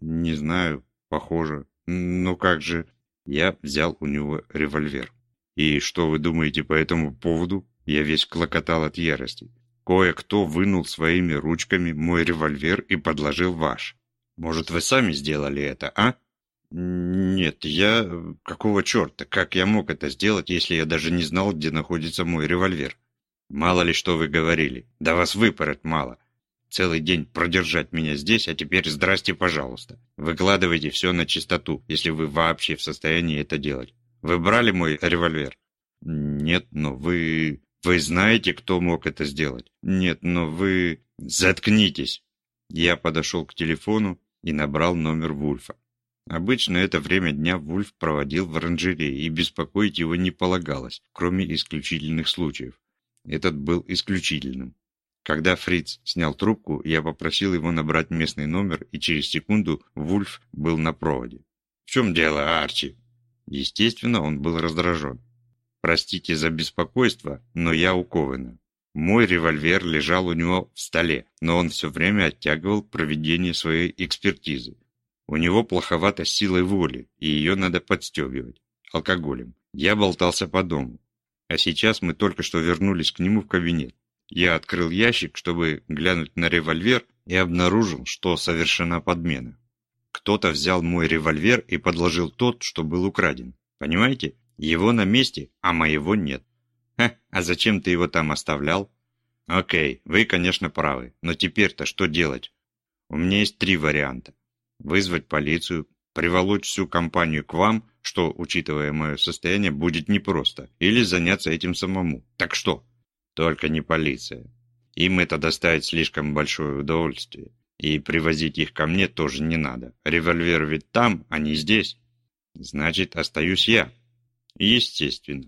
Не знаю, похоже. Ну как же... Я взял у него револьвер. И что вы думаете по этому поводу? Я весь клокотал от ярости. Кое-кто вынул своими ручками мой револьвер и подложил ваш. Может, вы сами сделали это, а? Нет, я... Какого черта? Как я мог это сделать, если я даже не знал, где находится мой револьвер? Мало ли что вы говорили. Да вас выпороть мало. Целый день продержать меня здесь, а теперь здрасте, пожалуйста. Выкладывайте все на чистоту, если вы вообще в состоянии это делать. Вы брали мой револьвер? Нет, но вы... Вы знаете, кто мог это сделать? Нет, но вы... Заткнитесь. Я подошел к телефону и набрал номер Вульфа. Обычно это время дня Вульф проводил в оранжерее, и беспокоить его не полагалось, кроме исключительных случаев. Этот был исключительным. Когда Фриц снял трубку, я попросил его набрать местный номер, и через секунду Вульф был на проводе. «В чем дело, Арчи?» Естественно, он был раздражен. «Простите за беспокойство, но я у Ковена. Мой револьвер лежал у него в столе, но он все время оттягивал проведение своей экспертизы. У него плоховато силой воли, и ее надо подстегивать. Алкоголем. Я болтался по дому. А сейчас мы только что вернулись к нему в кабинет. Я открыл ящик, чтобы глянуть на револьвер, и обнаружил, что совершена подмена. Кто-то взял мой револьвер и подложил тот, что был украден. Понимаете? Его на месте, а моего нет. Ха, а зачем ты его там оставлял? Окей, вы, конечно, правы, но теперь-то что делать? У меня есть три варианта. Вызвать полицию, приволочь всю компанию к вам, что, учитывая мое состояние, будет непросто, или заняться этим самому. Так что? Только не полиция. Им это доставит слишком большое удовольствие. И привозить их ко мне тоже не надо. Револьвер ведь там, а не здесь. Значит, остаюсь я. Естественно.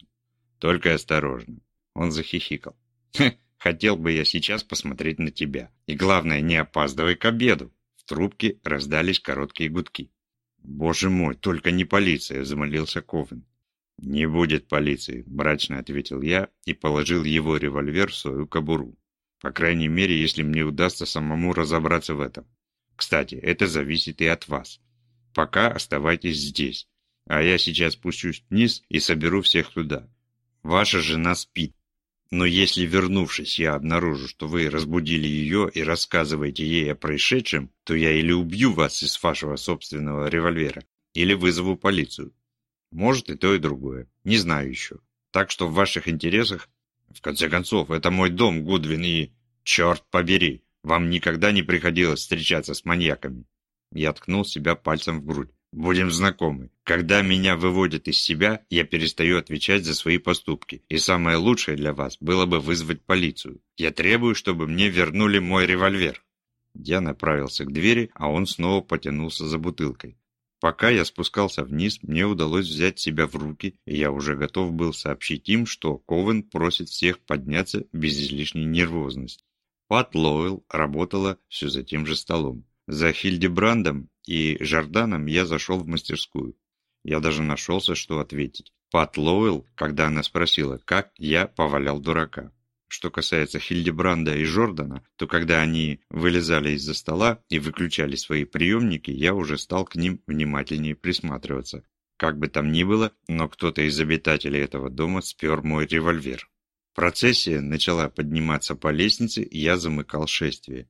Только осторожно. Он захихикал. хотел бы я сейчас посмотреть на тебя. И главное, не опаздывай к обеду. В трубке раздались короткие гудки. «Боже мой, только не полиция!» – замолился Ковен. «Не будет полиции», – мрачно ответил я и положил его револьвер в свою кобуру. По крайней мере, если мне удастся самому разобраться в этом. Кстати, это зависит и от вас. Пока оставайтесь здесь, а я сейчас спущусь вниз и соберу всех туда. Ваша жена спит. Но если, вернувшись, я обнаружу, что вы разбудили ее и рассказываете ей о происшедшем, то я или убью вас из вашего собственного револьвера, или вызову полицию. Может и то, и другое. Не знаю еще. Так что в ваших интересах... В конце концов, это мой дом, Гудвин, и... Черт побери, вам никогда не приходилось встречаться с маньяками. Я ткнул себя пальцем в грудь. Будем знакомы. Когда меня выводят из себя, я перестаю отвечать за свои поступки. И самое лучшее для вас было бы вызвать полицию. Я требую, чтобы мне вернули мой револьвер. Я направился к двери, а он снова потянулся за бутылкой. Пока я спускался вниз, мне удалось взять себя в руки, и я уже готов был сообщить им, что Ковен просит всех подняться без излишней нервозности. Пат Лоуэлл работала все за тем же столом. За Хильдебрандом и Жорданом я зашел в мастерскую. Я даже нашелся, что ответить. Пат Лоуэлл, когда она спросила, как я повалял дурака. Что касается Хильдебранда и Жордана, то когда они вылезали из-за стола и выключали свои приемники, я уже стал к ним внимательнее присматриваться. Как бы там ни было, но кто-то из обитателей этого дома спер мой револьвер. Процессия начала подниматься по лестнице, и я замыкал шествие.